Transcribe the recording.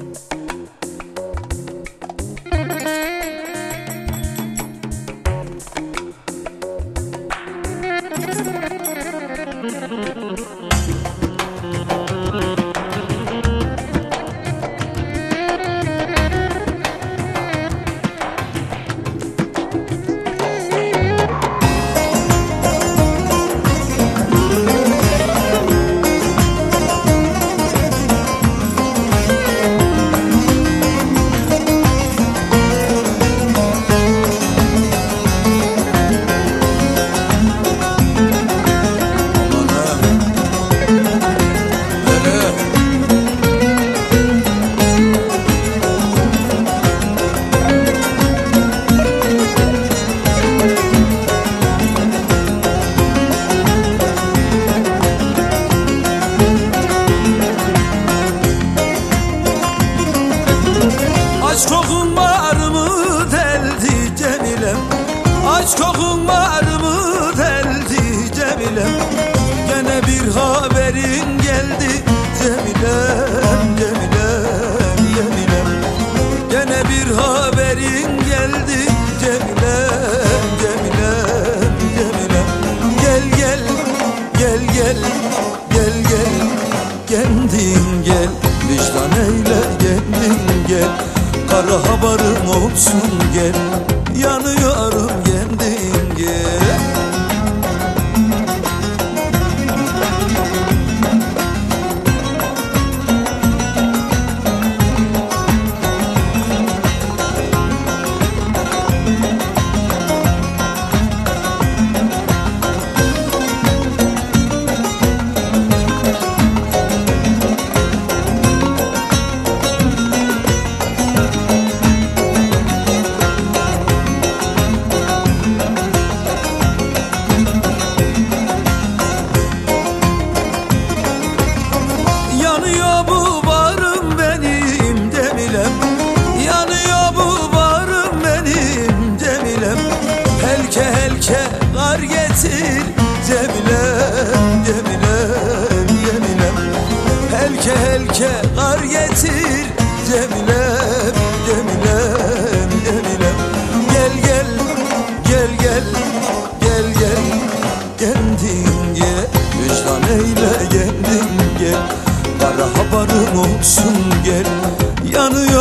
Aç Aç kokun var mı deldi Cemilem Gene bir haberin geldi Cemilem Cemilem Cemilem Gene bir haberin geldi Cemilem Cemilem Cemilem Gel gel gel gel gel gel. Kendin gel vicdan eyle kendin gel. Kara haberim olsun gel. Yanıyorum gel yeah. Getir. Cemilem Cemilem Cemilem. Helke helke kar getir. Cemilem Cemilem Cemilem. Gel gel gel gel gel gel. Kendin gel Vicdan eyle kendin gel Kara haberim olsun gel. Yanıyor